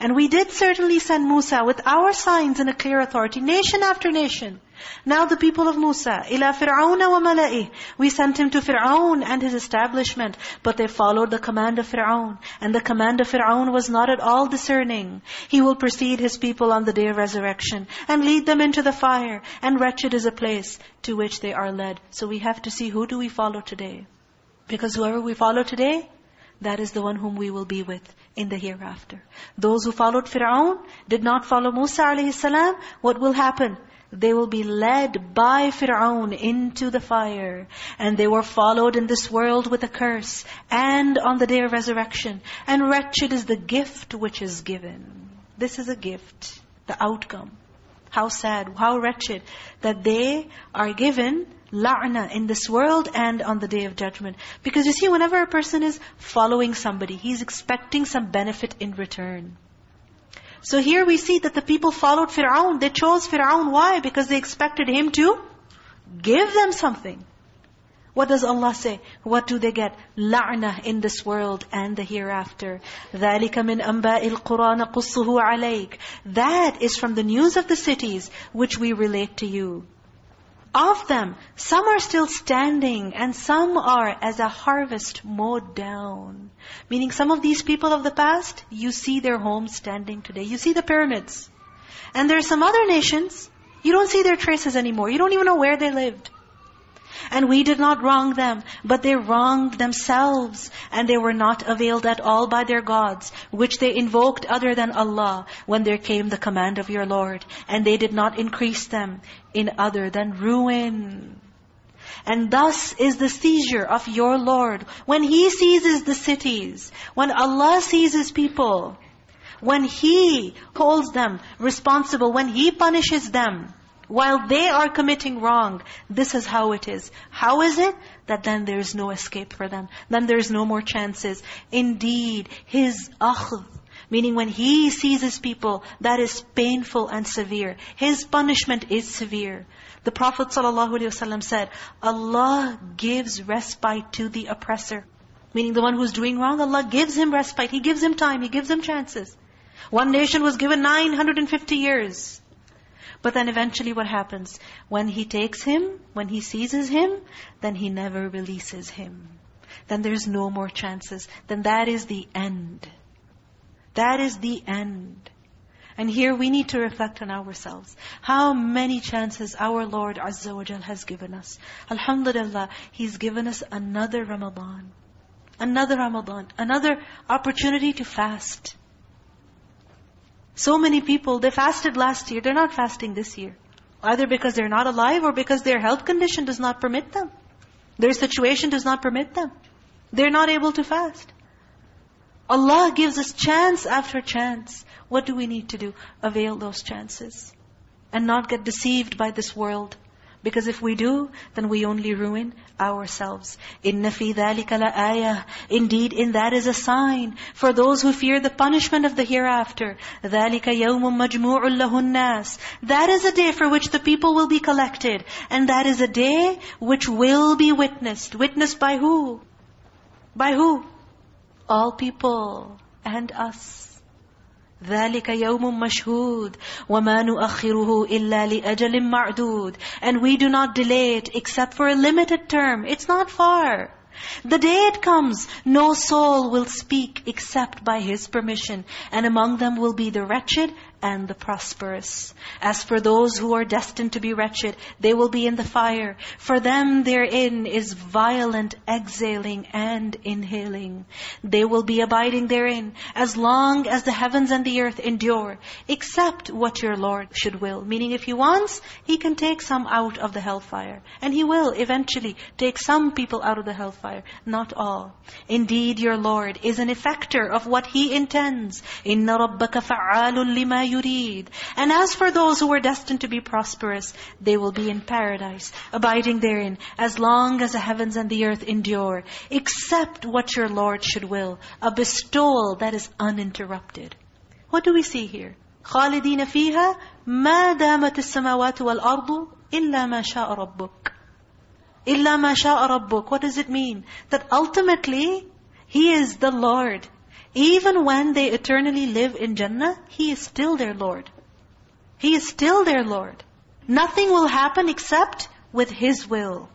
And we did certainly send Musa with our signs and a clear authority, nation after nation. Now the people of Musa, إِلَى فِرْعَوْنَ وَمَلَئِهِ We sent him to Fir'aun and his establishment, but they followed the command of Fir'aun. And the command of Fir'aun was not at all discerning. He will precede his people on the day of resurrection and lead them into the fire. And wretched is a place to which they are led. So we have to see who do we follow today. Because whoever we follow today, that is the one whom we will be with in the hereafter. Those who followed Fir'aun, did not follow Musa salam, what will happen? They will be led by Fir'aun into the fire. And they were followed in this world with a curse. And on the day of resurrection. And wretched is the gift which is given. This is a gift. The outcome. How sad, how wretched that they are given la'na in this world and on the day of judgment. Because you see, whenever a person is following somebody, he's expecting some benefit in return. So here we see that the people followed Fir'aun. They chose Fir'aun. Why? Because they expected him to give them something. What does Allah say? What do they get? La'na in this world and the hereafter. ذَلِكَ مِنْ أَنْبَاءِ الْقُرَى نَقُصُّهُ عَلَيْكَ That is from the news of the cities which we relate to you. Of them, some are still standing and some are as a harvest mowed down. Meaning some of these people of the past, you see their homes standing today. You see the pyramids. And there are some other nations, you don't see their traces anymore. You don't even know where they lived. And we did not wrong them, but they wronged themselves. And they were not availed at all by their gods, which they invoked other than Allah, when there came the command of your Lord. And they did not increase them in other than ruin. And thus is the seizure of your Lord. When He seizes the cities, when Allah seizes people, when He holds them responsible, when He punishes them, while they are committing wrong, this is how it is. How is it? That then there is no escape for them. Then there is no more chances. Indeed, His akhd, meaning when He sees his people, that is painful and severe. His punishment is severe. The Prophet ﷺ said, Allah gives respite to the oppressor. Meaning the one who's doing wrong, Allah gives him respite. He gives him time. He gives him chances. One nation was given 950 years. But then eventually what happens? When he takes him, when he seizes him, then he never releases him. Then there's no more chances. Then that is the end. That is the end. And here we need to reflect on ourselves. How many chances our Lord Azza wa Jal has given us. Alhamdulillah, He's given us another Ramadan. Another Ramadan. Another opportunity to fast. So many people, they fasted last year, they're not fasting this year. Either because they're not alive or because their health condition does not permit them. Their situation does not permit them. They're not able to fast. Allah gives us chance after chance. What do we need to do? Avail those chances. And not get deceived by this world. Because if we do, then we only ruin ourselves. إِنَّ فِي ذَلِكَ لَآيَةً Indeed, in that is a sign for those who fear the punishment of the hereafter. ذَلِكَ يَوْمٌ مَجْمُوعٌ لَهُ النَّاسِ That is a day for which the people will be collected. And that is a day which will be witnessed. Witnessed by who? By who? All people and us. ذَلِكَ يَوْمٌ مَشْهُودٌ وَمَا نُؤَخِّرُهُ إِلَّا لِأَجَلٍ مَعْدُودٍ And we do not delay it except for a limited term. It's not far. The day it comes, no soul will speak except by His permission. And among them will be the wretched and the prosperous. As for those who are destined to be wretched, they will be in the fire. For them therein is violent exhaling and inhaling. They will be abiding therein as long as the heavens and the earth endure, except what your Lord should will. Meaning if He wants, He can take some out of the hellfire. And He will eventually take some people out of the hellfire, not all. Indeed, your Lord is an effector of what He intends. إِنَّ رَبَّكَ فَعَّالٌ لِمَا yurid. And as for those who are destined to be prosperous, they will be in paradise, abiding therein, as long as the heavens and the earth endure, except what your Lord should will, a bestowal that is uninterrupted. What do we see here? خالدين فيها ما دامت السماوات والأرض إلا ما شاء ربك إلا ما شاء ربك What does it mean? That ultimately, He is the Lord. Even when they eternally live in Jannah, He is still their Lord. He is still their Lord. Nothing will happen except with His will.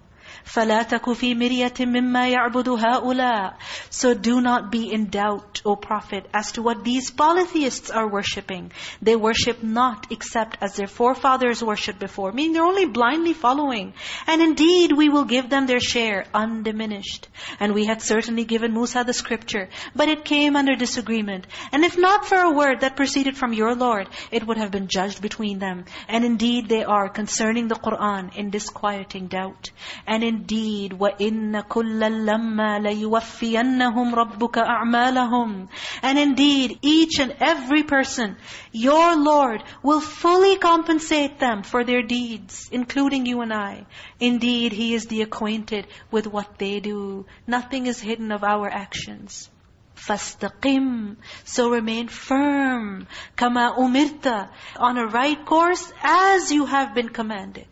فَلَا تَكُ فِي مِرْيَةٍ مِّمَّا يَعْبُدُ هَؤُلَاءِ So do not be in doubt, O Prophet, as to what these polytheists are worshipping. They worship not except as their forefathers worshipped before, meaning they're only blindly following. And indeed, we will give them their share, undiminished. And we had certainly given Musa the scripture, but it came under disagreement. And if not for a word that proceeded from your Lord, it would have been judged between them. And indeed, they are, concerning the Qur'an, in disquieting doubt. And in indeed, وَإِنَّ كُلًّا لَمَّا لَيُوَفِّيَنَّهُمْ رَبُّكَ أَعْمَالَهُمْ And indeed, each and every person, your Lord will fully compensate them for their deeds, including you and I. Indeed, He is the acquainted with what they do. Nothing is hidden of our actions. فَاسْتَقِمْ So remain firm. كَمَا أُمِرْتَ On a right course as you have been commanded.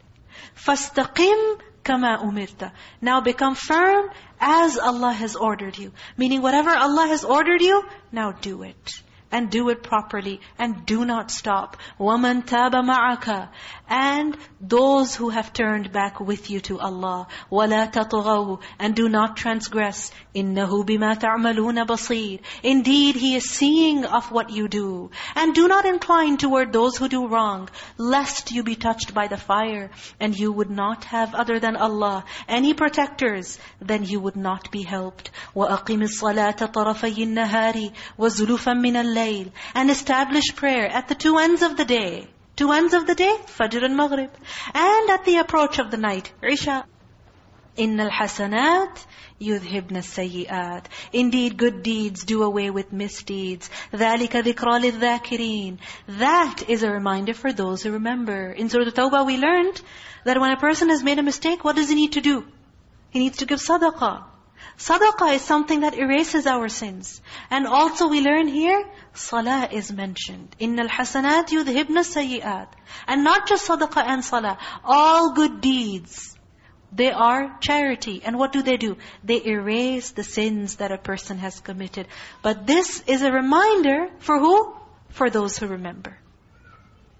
فَاسْتَقِمْ كَمَا أُمِرْتَ Now become firm as Allah has ordered you. Meaning whatever Allah has ordered you, now do it. And do it properly. And do not stop. وَمَنْ تَابَ مَعَكَ And those who have turned back with you to Allah. وَلَا تَطْغَوْا And do not transgress. إِنَّهُ بِمَا تَعْمَلُونَ بَصِيرٌ Indeed, He is seeing of what you do. And do not incline toward those who do wrong, lest you be touched by the fire, and you would not have other than Allah any protectors, then you would not be helped. وَأَقِمِ الصَّلَاةَ طَرَفَيِ النَّهَارِ وَزُلُفًا مِنَ اللَّيْلِ And establish prayer at the two ends of the day. Two ends of the day, Fajr and Maghrib. And at the approach of the night, Isha. إِنَّ الْحَسَنَاتِ يُذْهِبْنَ السَّيِّئَاتِ Indeed, good deeds do away with misdeeds. ذَلِكَ ذِكْرَى لِلذَّاكِرِينَ That is a reminder for those who remember. In Surah Tawbah we learned that when a person has made a mistake, what does he need to do? He needs to give sadaqah. Sadaqah is something that erases our sins. And also we learn here, salah is mentioned. إِنَّ الْحَسَنَاتِ يُذْهِبْنَ السَّيِّئَاتِ And not just sadaqah and salah. All good deeds. They are charity. And what do they do? They erase the sins that a person has committed. But this is a reminder for who? For those who remember.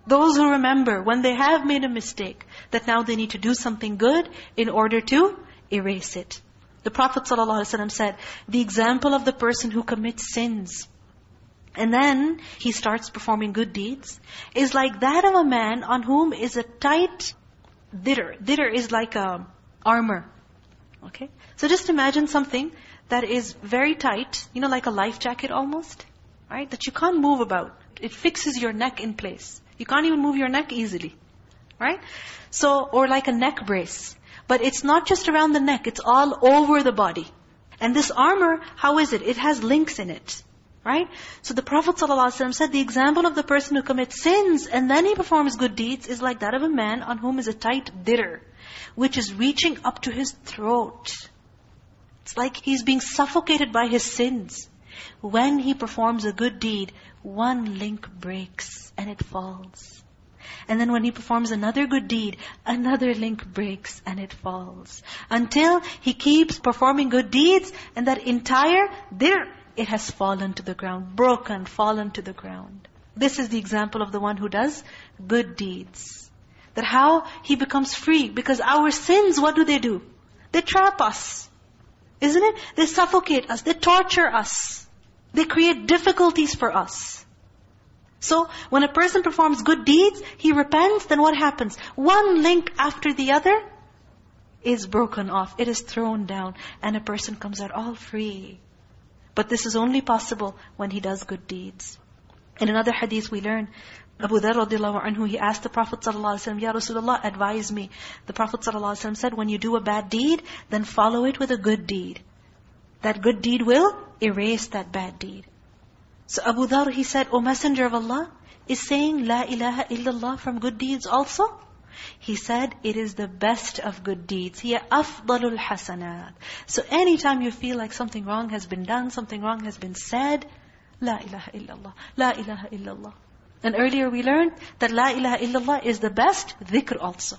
Those who remember when they have made a mistake, that now they need to do something good in order to erase it. The Prophet ﷺ said, the example of the person who commits sins, and then he starts performing good deeds, is like that of a man on whom is a tight dhir. Dhir is like a armor. Okay? So just imagine something that is very tight, you know, like a life jacket almost, right? That you can't move about. It fixes your neck in place. You can't even move your neck easily, right? So, or like a neck brace. But it's not just around the neck, it's all over the body. And this armor, how is it? It has links in it. Right? So the Prophet ﷺ said, the example of the person who commits sins and then he performs good deeds is like that of a man on whom is a tight dhir, which is reaching up to his throat. It's like he's being suffocated by his sins. When he performs a good deed, one link breaks and it falls. And then when he performs another good deed, another link breaks and it falls. Until he keeps performing good deeds and that entire, there, it has fallen to the ground, broken, fallen to the ground. This is the example of the one who does good deeds. That how he becomes free. Because our sins, what do they do? They trap us. Isn't it? They suffocate us. They torture us. They create difficulties for us. So, when a person performs good deeds, he repents, then what happens? One link after the other is broken off. It is thrown down. And a person comes out all free. But this is only possible when he does good deeds. In another hadith we learn, Abu Dharr radiallahu anhu, he asked the Prophet ﷺ, Ya Rasulullah, advise me. The Prophet ﷺ said, when you do a bad deed, then follow it with a good deed. That good deed will erase that bad deed. So Abu Dharr, he said, O Messenger of Allah, is saying La ilaha illallah from good deeds also? He said, it is the best of good deeds. Hiya afdalul hasanat. So anytime you feel like something wrong has been done, something wrong has been said, La ilaha illallah, La ilaha illallah. And earlier we learned that La ilaha illallah is the best dhikr also.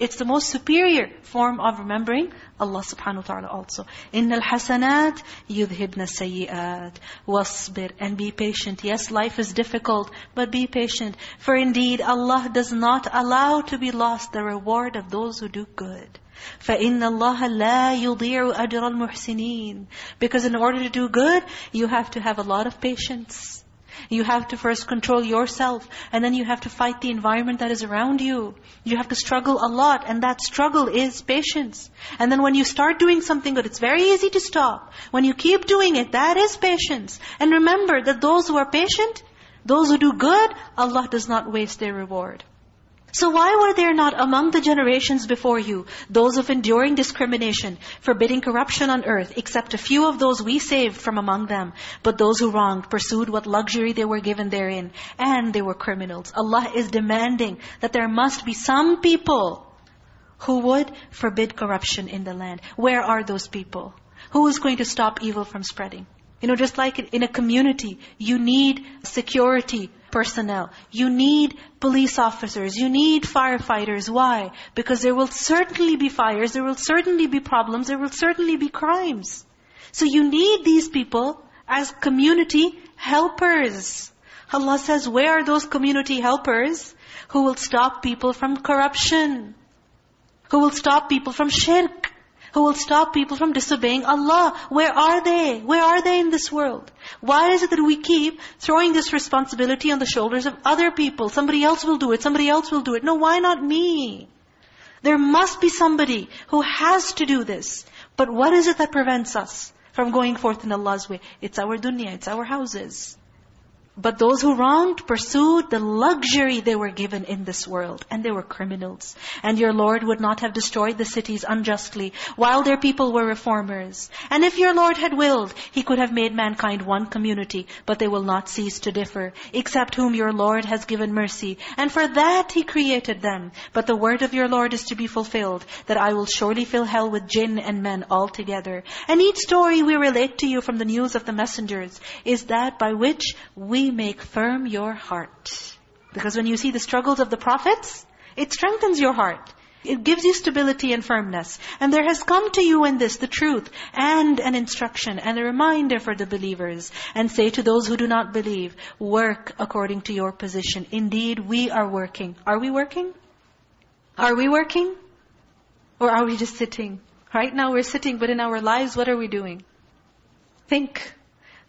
It's the most superior form of remembering Allah subhanahu wa ta'ala also. إِنَّ الْحَسَنَاتِ يُذْهِبْنَ السَّيِّئَاتِ وَاصْبِرْ And be patient. Yes, life is difficult, but be patient. For indeed, Allah does not allow to be lost the reward of those who do good. فَإِنَّ اللَّهَ لَا يُضِيعُ أَجْرَ الْمُحْسِنِينَ Because in order to do good, you have to have a lot of patience. You have to first control yourself, and then you have to fight the environment that is around you. You have to struggle a lot, and that struggle is patience. And then when you start doing something good, it's very easy to stop. When you keep doing it, that is patience. And remember that those who are patient, those who do good, Allah does not waste their reward. So why were there not among the generations before you those of enduring discrimination, forbidding corruption on earth, except a few of those we saved from among them? But those who wronged pursued what luxury they were given therein, and they were criminals. Allah is demanding that there must be some people who would forbid corruption in the land. Where are those people? Who is going to stop evil from spreading? You know, just like in a community, you need security personnel. You need police officers. You need firefighters. Why? Because there will certainly be fires. There will certainly be problems. There will certainly be crimes. So you need these people as community helpers. Allah says, where are those community helpers who will stop people from corruption? Who will stop people from shirk? Who will stop people from disobeying Allah. Where are they? Where are they in this world? Why is it that we keep throwing this responsibility on the shoulders of other people? Somebody else will do it. Somebody else will do it. No, why not me? There must be somebody who has to do this. But what is it that prevents us from going forth in Allah's way? It's our dunya, it's our houses. But those who wronged pursued the luxury they were given in this world. And they were criminals. And your Lord would not have destroyed the cities unjustly while their people were reformers. And if your Lord had willed, He could have made mankind one community. But they will not cease to differ, except whom your Lord has given mercy. And for that He created them. But the word of your Lord is to be fulfilled, that I will surely fill hell with jinn and men altogether. And each story we relate to you from the news of the messengers is that by which we make firm your heart. Because when you see the struggles of the prophets, it strengthens your heart. It gives you stability and firmness. And there has come to you in this the truth and an instruction and a reminder for the believers. And say to those who do not believe, work according to your position. Indeed, we are working. Are we working? Are we working? Or are we just sitting? Right now we're sitting, but in our lives, what are we doing? Think.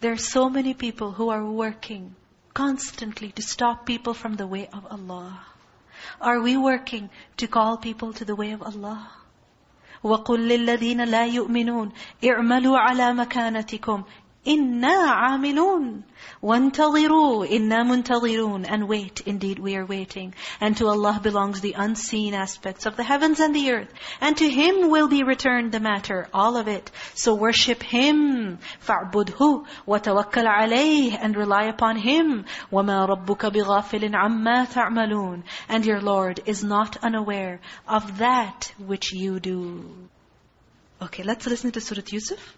There are so many people who are working constantly to stop people from the way of Allah. Are we working to call people to the way of Allah? وَقُلْ لِلَّذِينَ لَا يُؤْمِنُونَ اِعْمَلُوا عَلَى مَكَانَتِكُمْ إِنَّا عَامِلُونَ وَانْتَظِرُوا إِنَّا مُنْتَظِرُونَ And wait, indeed we are waiting. And to Allah belongs the unseen aspects of the heavens and the earth. And to Him will be returned the matter, all of it. So worship Him. فَاعْبُدْهُ وَتَوَكَّلْ عَلَيْهِ And rely upon Him. وَمَا رَبُّكَ بِغَافِلٍ عَمَّا تَعْمَلُونَ And your Lord is not unaware of that which you do. Okay, let's listen to Surah Yusuf.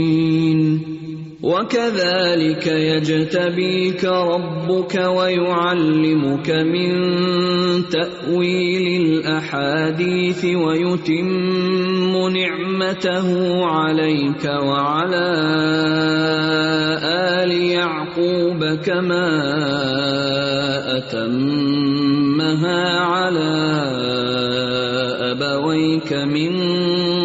وكذلك يجتبيك ربك ويعلمك من تأويل الأحاديث ويتم نعمته عليك وعلى آل يعقوب كما أتمها على أبويك من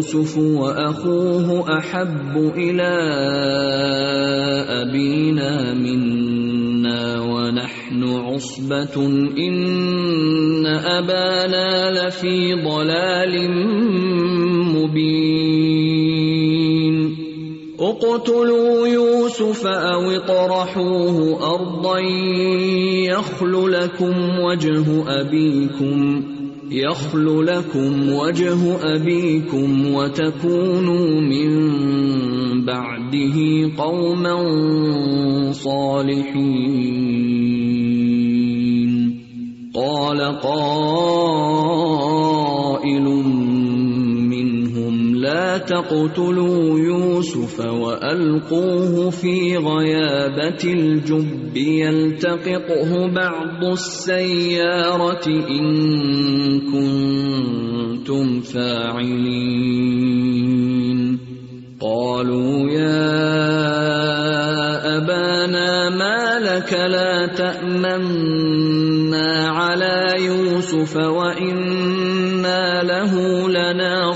يوسف واخوه احب إلى ابينا منا ونحن عصبه ان ابانا لفي ضلال مبين اقتلوا يوسف أو اطرحوه ارضا يخل لكم وجه ابيكم يخل لكم وجه أبيكم وتكونوا من بعده قوما صالحين. قال قائل لا تقتلوا يوسف وألقوه في غيابة الجب يلتقطه بعض السيارة إن كنتم فاعلين. قالوا يا أبانا ما لك لا تأمنا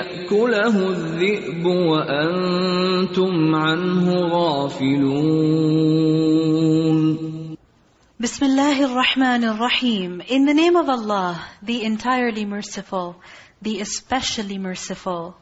يأكله الذئب وأنتم عنه غافلون بسم الله الرحمن الرحيم In the name of Allah, the entirely merciful, the especially merciful.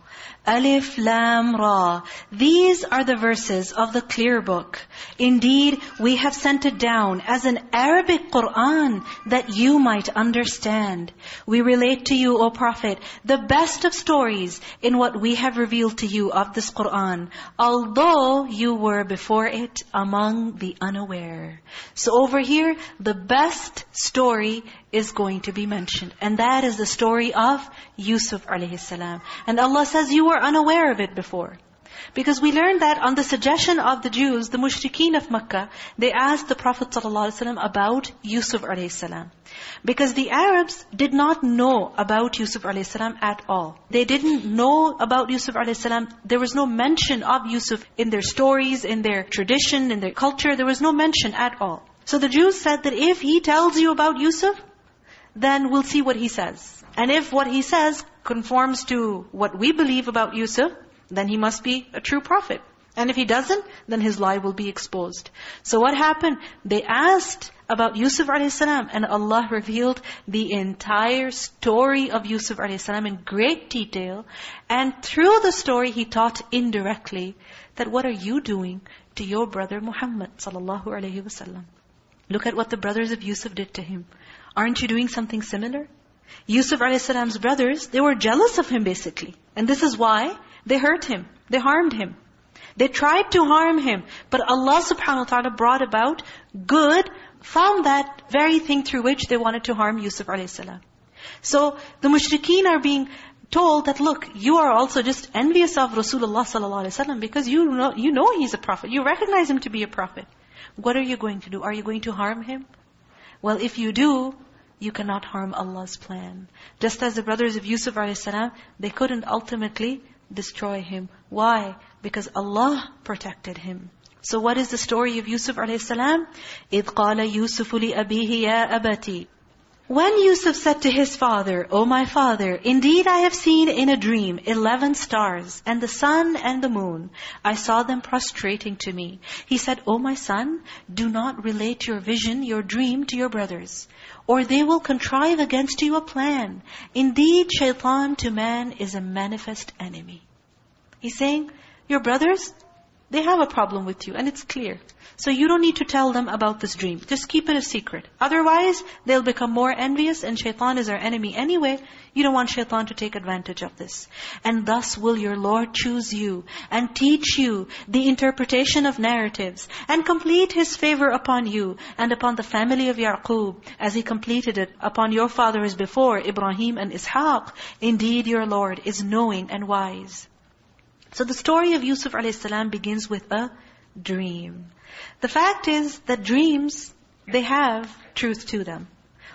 Alif Lam Ra. These are the verses of the clear book. Indeed, we have sent it down as an Arabic Qur'an that you might understand. We relate to you, O Prophet, the best of stories in what we have revealed to you of this Qur'an, although you were before it among the unaware. So over here, the best story is going to be mentioned. And that is the story of Yusuf alayhi salam. And Allah says you were unaware of it before. Because we learned that on the suggestion of the Jews, the mushrikeen of Makkah, they asked the Prophet ﷺ about Yusuf a.s. Because the Arabs did not know about Yusuf a.s. at all. They didn't know about Yusuf a.s. There was no mention of Yusuf in their stories, in their tradition, in their culture. There was no mention at all. So the Jews said that if he tells you about Yusuf, then we'll see what he says. And if what he says conforms to what we believe about Yusuf, then he must be a true prophet. And if he doesn't, then his lie will be exposed. So what happened? They asked about Yusuf a.s. and Allah revealed the entire story of Yusuf a.s. in great detail. And through the story, He taught indirectly that what are you doing to your brother Muhammad sallallahu alaihi wasallam? Look at what the brothers of Yusuf did to him. Aren't you doing something similar? Yusuf a.s.'s brothers, they were jealous of him basically. And this is why they hurt him. They harmed him. They tried to harm him. But Allah subhanahu wa ta'ala brought about good from that very thing through which they wanted to harm Yusuf a.s. So the mushrikeen are being told that, look, you are also just envious of Rasulullah wasallam because you know, you know he's a prophet. You recognize him to be a prophet. What are you going to do? Are you going to harm him? Well, if you do, you cannot harm Allah's plan. Just as the brothers of Yusuf a.s., they couldn't ultimately destroy him. Why? Because Allah protected him. So what is the story of Yusuf a.s.? إِذْ قَالَ يُوسُفُ لِأَبِيهِ يَا أَبَتِي when Yusuf said to his father, O my father, indeed I have seen in a dream eleven stars, and the sun and the moon. I saw them prostrating to me. He said, O my son, do not relate your vision, your dream to your brothers, or they will contrive against you a plan. Indeed, shaitan to man is a manifest enemy. He's saying, your brothers, they have a problem with you, and it's clear. So you don't need to tell them about this dream. Just keep it a secret. Otherwise, they'll become more envious and shaitan is our enemy anyway. You don't want shaitan to take advantage of this. And thus will your Lord choose you and teach you the interpretation of narratives and complete His favor upon you and upon the family of Yaqub as He completed it upon your fathers before, Ibrahim and Ishaq. Indeed, your Lord is knowing and wise. So the story of Yusuf a.s. begins with a dream. The fact is that dreams, they have truth to them.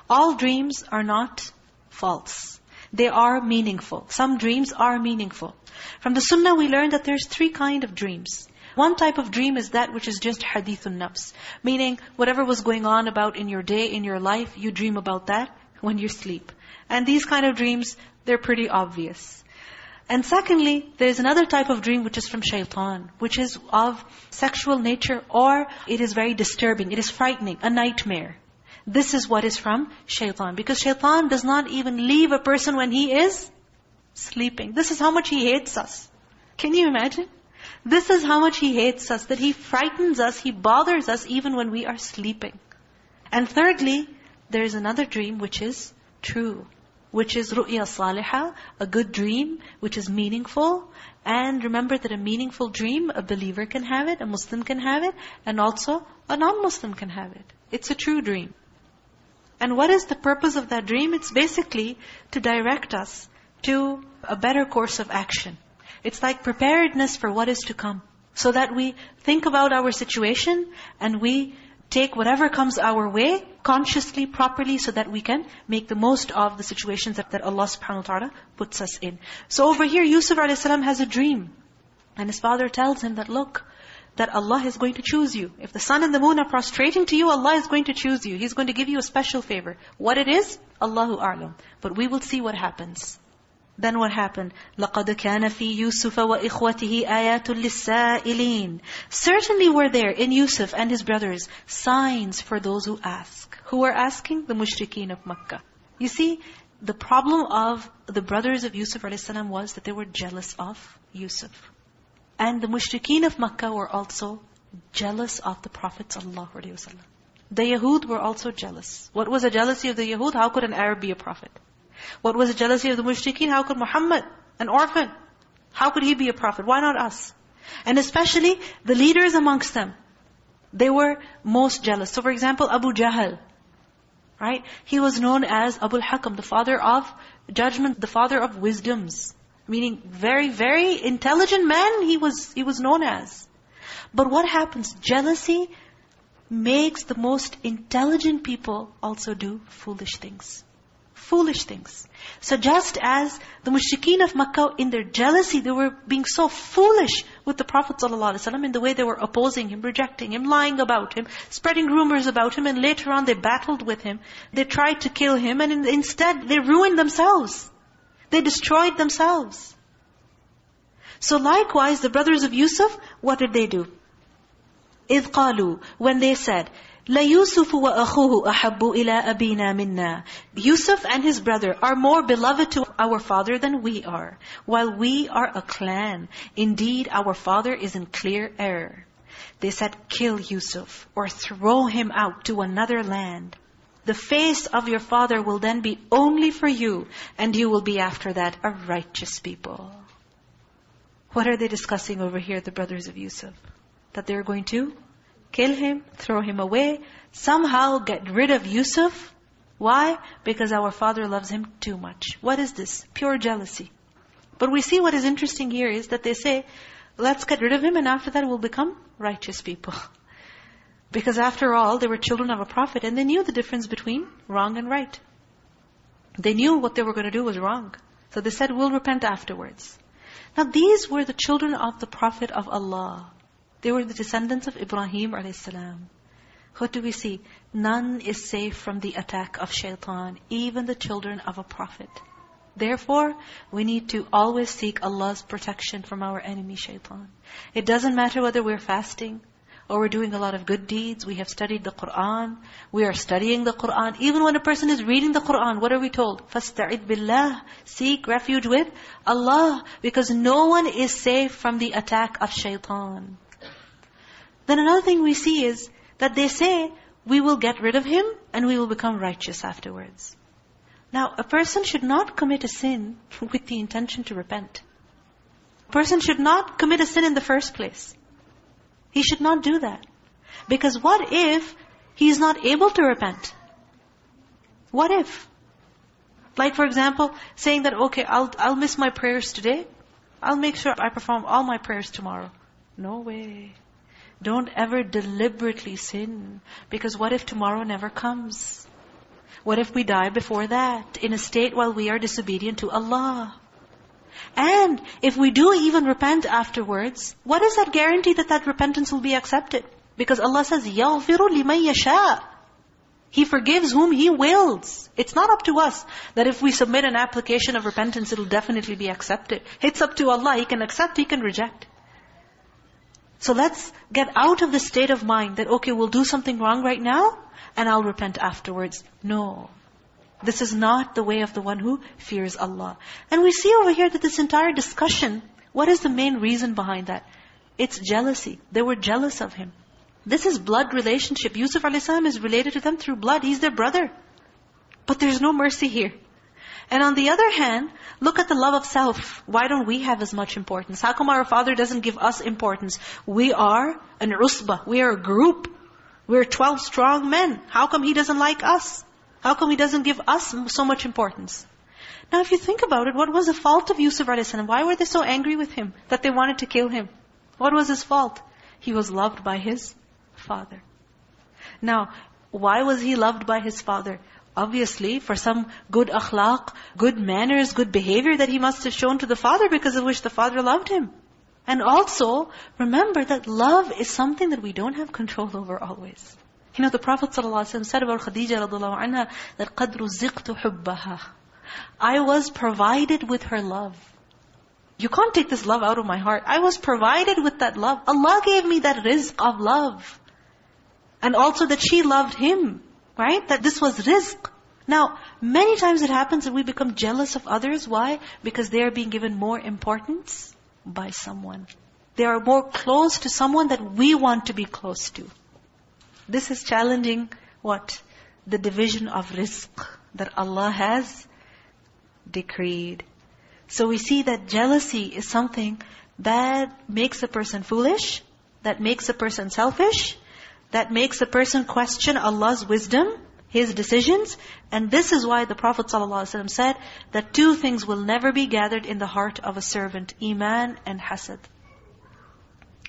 All dreams are not false. They are meaningful. Some dreams are meaningful. From the sunnah we learn that there's three kind of dreams. One type of dream is that which is just hadithun nafs. Meaning, whatever was going on about in your day, in your life, you dream about that when you sleep. And these kind of dreams, they're pretty obvious. And secondly, there is another type of dream which is from shaitan, which is of sexual nature or it is very disturbing, it is frightening, a nightmare. This is what is from shaitan. Because shaitan does not even leave a person when he is sleeping. This is how much he hates us. Can you imagine? This is how much he hates us, that he frightens us, he bothers us even when we are sleeping. And thirdly, there is another dream which is true which is ru'ya salihah, a good dream, which is meaningful. And remember that a meaningful dream, a believer can have it, a Muslim can have it, and also a non-Muslim can have it. It's a true dream. And what is the purpose of that dream? It's basically to direct us to a better course of action. It's like preparedness for what is to come. So that we think about our situation and we take whatever comes our way consciously, properly, so that we can make the most of the situations that, that Allah subhanahu wa ta'ala puts us in. So over here, Yusuf a.s. has a dream. And his father tells him that, look, that Allah is going to choose you. If the sun and the moon are prostrating to you, Allah is going to choose you. He's going to give you a special favor. What it is, Allahu A'lam. But we will see what happens. Then what happened? لَقَدْ كَانَ فِي يُوسُفَ وَإِخْوَتِهِ آيَاتٌ لِلسَّائِلِينَ Certainly were there in Yusuf and his brothers signs for those who ask. Who were asking? The mushrikeen of Makkah. You see, the problem of the brothers of Yusuf a.s. was that they were jealous of Yusuf. And the mushrikeen of Makkah were also jealous of the Prophet ﷺ. The Yahud were also jealous. What was the jealousy of the Yahud? How could an Arab be a prophet? What was the jealousy of the mushrikeen? How could Muhammad, an orphan, how could he be a prophet? Why not us? And especially the leaders amongst them. They were most jealous. So for example, Abu Jahl, right? He was known as Abu al-Hakam, the father of judgment, the father of wisdoms. Meaning very, very intelligent man he was, he was known as. But what happens? Jealousy makes the most intelligent people also do foolish things foolish things. So just as the mushrikeen of Makkah, in their jealousy, they were being so foolish with the Prophet ﷺ in the way they were opposing him, rejecting him, lying about him, spreading rumors about him, and later on they battled with him. They tried to kill him, and in, instead they ruined themselves. They destroyed themselves. So likewise, the brothers of Yusuf, what did they do? إِذْ قَالُوا When they said, لَيُوسُفُ وَأَخُوهُ أَحَبُّ إِلَىٰ أَبِينَا مِنَّا Yusuf and his brother are more beloved to our father than we are, while we are a clan. Indeed, our father is in clear error. They said, kill Yusuf, or throw him out to another land. The face of your father will then be only for you, and you will be after that a righteous people. What are they discussing over here, the brothers of Yusuf? That they're going to kill him, throw him away, somehow get rid of Yusuf. Why? Because our father loves him too much. What is this? Pure jealousy. But we see what is interesting here is that they say, let's get rid of him and after that we'll become righteous people. Because after all, they were children of a prophet and they knew the difference between wrong and right. They knew what they were going to do was wrong. So they said, we'll repent afterwards. Now these were the children of the Prophet of Allah. They were the descendants of Ibrahim a.s. What do we see? None is safe from the attack of shaitan, even the children of a prophet. Therefore, we need to always seek Allah's protection from our enemy shaitan. It doesn't matter whether we're fasting, or we're doing a lot of good deeds, we have studied the Qur'an, we are studying the Qur'an. Even when a person is reading the Qur'an, what are we told? فَاسْتَعِذْ بِاللَّهِ Seek refuge with Allah, because no one is safe from the attack of shaitan. Then another thing we see is that they say, we will get rid of him and we will become righteous afterwards. Now, a person should not commit a sin with the intention to repent. A person should not commit a sin in the first place. He should not do that. Because what if he is not able to repent? What if? Like for example, saying that, okay, I'll, I'll miss my prayers today. I'll make sure I perform all my prayers tomorrow. No way. Don't ever deliberately sin. Because what if tomorrow never comes? What if we die before that, in a state while we are disobedient to Allah? And if we do even repent afterwards, what is that guarantee that that repentance will be accepted? Because Allah says, يَغْفِرُ لِمَنْ يَشَاءُ He forgives whom He wills. It's not up to us that if we submit an application of repentance, it'll definitely be accepted. It's up to Allah. He can accept, He can reject. So let's get out of the state of mind that, okay, we'll do something wrong right now and I'll repent afterwards. No. This is not the way of the one who fears Allah. And we see over here that this entire discussion, what is the main reason behind that? It's jealousy. They were jealous of him. This is blood relationship. Yusuf a.s. is related to them through blood. He's their brother. But there's no mercy here. And on the other hand, look at the love of self. Why don't we have as much importance? How come our father doesn't give us importance? We are an usba. We are a group. We're 12 strong men. How come he doesn't like us? How come he doesn't give us so much importance? Now if you think about it, what was the fault of Yusuf a.s.? Why were they so angry with him that they wanted to kill him? What was his fault? He was loved by his father. Now, why was he loved by his father? Obviously, for some good akhlaq, good manners, good behavior that he must have shown to the father because of which the father loved him. And also, remember that love is something that we don't have control over always. You know, the Prophet ﷺ said about Khadija radiallahu anha that قَدْ رُزِقْتُ حُبَّهَا I was provided with her love. You can't take this love out of my heart. I was provided with that love. Allah gave me that rizq of love. And also that she loved him. Right? That this was rizq. Now, many times it happens that we become jealous of others. Why? Because they are being given more importance by someone. They are more close to someone that we want to be close to. This is challenging what? The division of rizq that Allah has decreed. So we see that jealousy is something that makes a person foolish, that makes a person selfish, that makes a person question Allah's wisdom, His decisions. And this is why the Prophet ﷺ said that two things will never be gathered in the heart of a servant. Iman and hasad.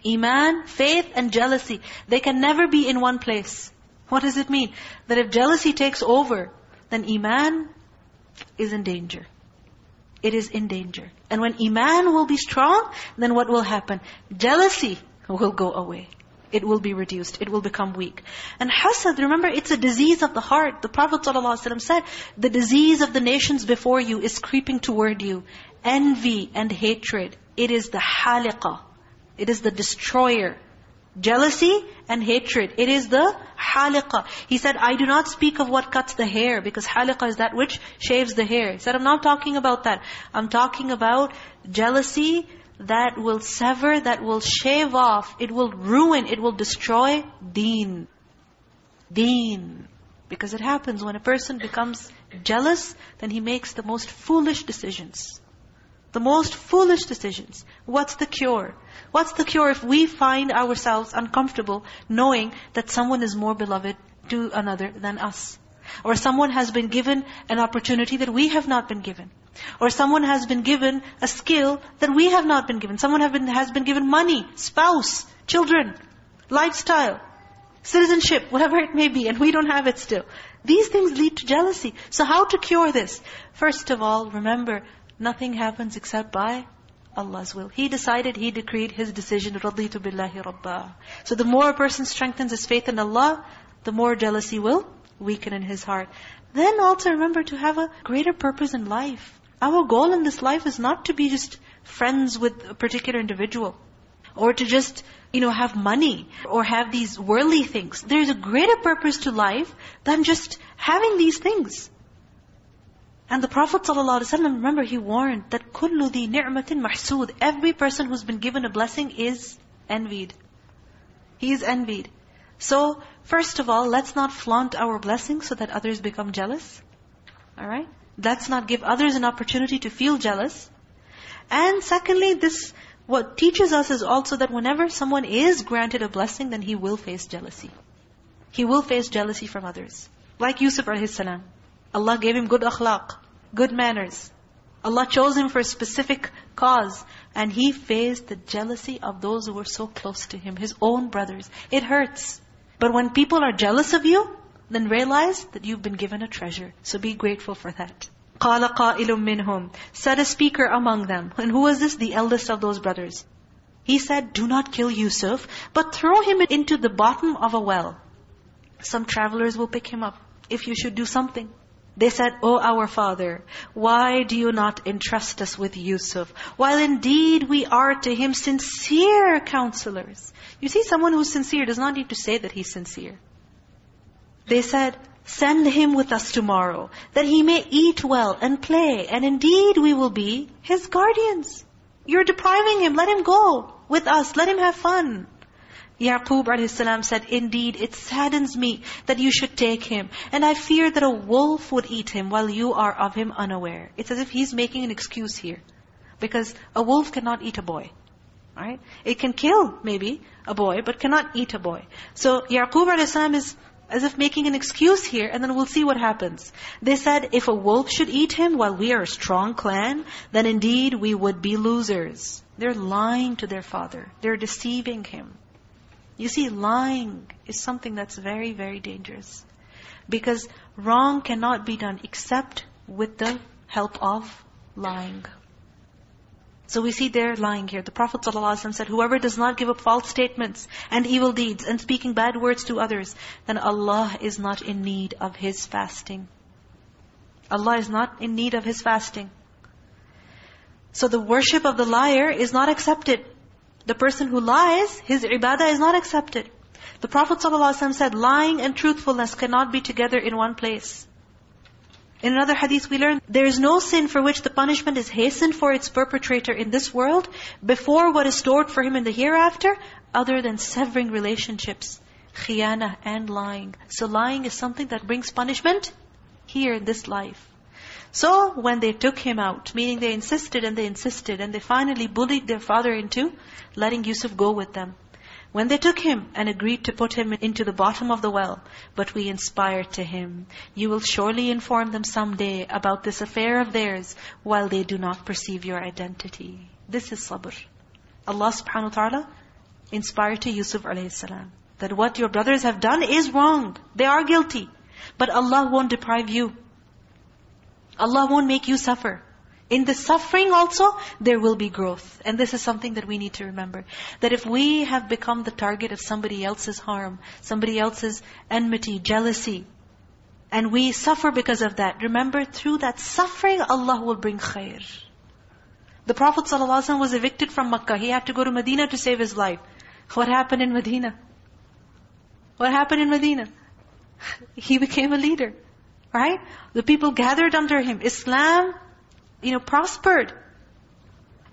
Iman, faith and jealousy. They can never be in one place. What does it mean? That if jealousy takes over, then Iman is in danger. It is in danger. And when Iman will be strong, then what will happen? Jealousy will go away it will be reduced. It will become weak. And hasad, remember, it's a disease of the heart. The Prophet ﷺ said, the disease of the nations before you is creeping toward you. Envy and hatred. It is the haliqa. It is the destroyer. Jealousy and hatred. It is the haliqa. He said, I do not speak of what cuts the hair, because haliqa is that which shaves the hair. He said, I'm not talking about that. I'm talking about jealousy, that will sever, that will shave off, it will ruin, it will destroy deen. Deen. Because it happens when a person becomes jealous, then he makes the most foolish decisions. The most foolish decisions. What's the cure? What's the cure if we find ourselves uncomfortable knowing that someone is more beloved to another than us? Or someone has been given an opportunity that we have not been given. Or someone has been given a skill that we have not been given. Someone have been, has been given money, spouse, children, lifestyle, citizenship, whatever it may be, and we don't have it still. These things lead to jealousy. So how to cure this? First of all, remember, nothing happens except by Allah's will. He decided, He decreed His decision, رَضِيتُ بِاللَّهِ رَبَّا So the more a person strengthens his faith in Allah, the more jealousy will weaken in his heart. Then also remember to have a greater purpose in life. Our goal in this life is not to be just friends with a particular individual. Or to just, you know, have money. Or have these worldly things. There's a greater purpose to life than just having these things. And the Prophet ﷺ, remember he warned that كُلُّ ذِي نِعْمَةٍ مَحْسُودٍ Every person who's been given a blessing is envied. He is envied. So, first of all, let's not flaunt our blessings so that others become jealous. Alright? Let's not give others an opportunity to feel jealous. And secondly, this, what teaches us is also that whenever someone is granted a blessing, then he will face jealousy. He will face jealousy from others. Like Yusuf a.s. Allah gave him good akhlaq, good manners. Allah chose him for a specific cause. And he faced the jealousy of those who were so close to him, his own brothers. It hurts. But when people are jealous of you, then realize that you've been given a treasure. So be grateful for that. قَالَ قَائِلٌ مِّنْهُمْ Said a speaker among them. And who was this? The eldest of those brothers. He said, do not kill Yusuf, but throw him into the bottom of a well. Some travelers will pick him up if you should do something. They said, O our father, why do you not entrust us with Yusuf? While indeed we are to him sincere counselors. You see, someone who's sincere does not need to say that he's sincere. They said, send him with us tomorrow, that he may eat well and play, and indeed we will be his guardians. You're depriving him, let him go with us, let him have fun. Yaqub a.s. said, Indeed, it saddens me that you should take him. And I fear that a wolf would eat him while you are of him unaware. It's as if he's making an excuse here. Because a wolf cannot eat a boy. Right? It can kill, maybe, a boy, but cannot eat a boy. So Yaqub a.s. is as if making an excuse here, and then we'll see what happens. They said, if a wolf should eat him while we are a strong clan, then indeed we would be losers. They're lying to their father. They're deceiving him. You see, lying is something that's very, very dangerous. Because wrong cannot be done except with the help of lying. So we see they're lying here. The Prophet ﷺ said, whoever does not give up false statements and evil deeds and speaking bad words to others, then Allah is not in need of his fasting. Allah is not in need of his fasting. So the worship of the liar is not accepted. The person who lies, his ibadah is not accepted. The Prophet ﷺ said, lying and truthfulness cannot be together in one place. In another hadith we learn, there is no sin for which the punishment is hastened for its perpetrator in this world before what is stored for him in the hereafter, other than severing relationships, khiyana and lying. So lying is something that brings punishment here in this life. So when they took him out, meaning they insisted and they insisted, and they finally bullied their father into letting Yusuf go with them. When they took him and agreed to put him into the bottom of the well, but we inspired to him, you will surely inform them someday about this affair of theirs while they do not perceive your identity. This is sabr. Allah subhanahu wa ta'ala inspired to Yusuf a.s. that what your brothers have done is wrong. They are guilty. But Allah won't deprive you. Allah won't make you suffer. In the suffering also, there will be growth. And this is something that we need to remember. That if we have become the target of somebody else's harm, somebody else's enmity, jealousy, and we suffer because of that, remember through that suffering, Allah will bring khair. The Prophet ﷺ was evicted from Makkah. He had to go to Medina to save his life. What happened in Medina? What happened in Medina? He became a leader. Right? The people gathered under him. Islam, you know, prospered.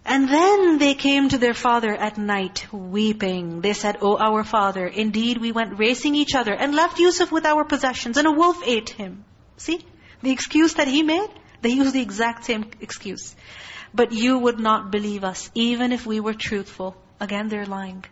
And then they came to their father at night, weeping. They said, Oh, our father, indeed we went racing each other and left Yusuf with our possessions, and a wolf ate him. See? The excuse that he made, they used the exact same excuse. But you would not believe us, even if we were truthful. Again, they're lying.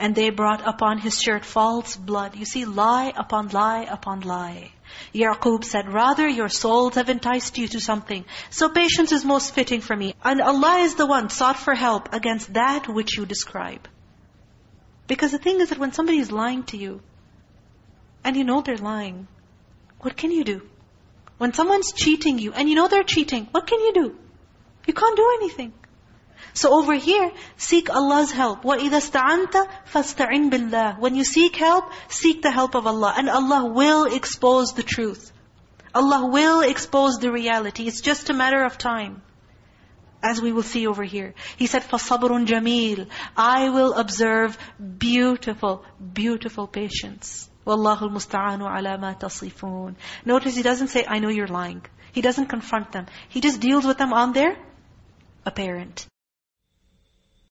And they brought upon his shirt false blood. You see, lie upon lie upon lie. Yaqub said, Rather your souls have enticed you to something. So patience is most fitting for me. And Allah is the one sought for help against that which you describe. Because the thing is that when somebody is lying to you, and you know they're lying, what can you do? When someone's cheating you, and you know they're cheating, what can you do? You can't do anything. So over here, seek Allah's help. وَإِذَا اسْتَعَنْتَ فَاسْتَعِنْ بِاللَّهِ When you seek help, seek the help of Allah. And Allah will expose the truth. Allah will expose the reality. It's just a matter of time. As we will see over here. He said, فَصَبْرٌ جَمِيلٌ I will observe beautiful, beautiful patience. وَاللَّهُ الْمُسْتَعَانُ عَلَى مَا تَصِفُونَ Notice he doesn't say, I know you're lying. He doesn't confront them. He just deals with them on their apparent.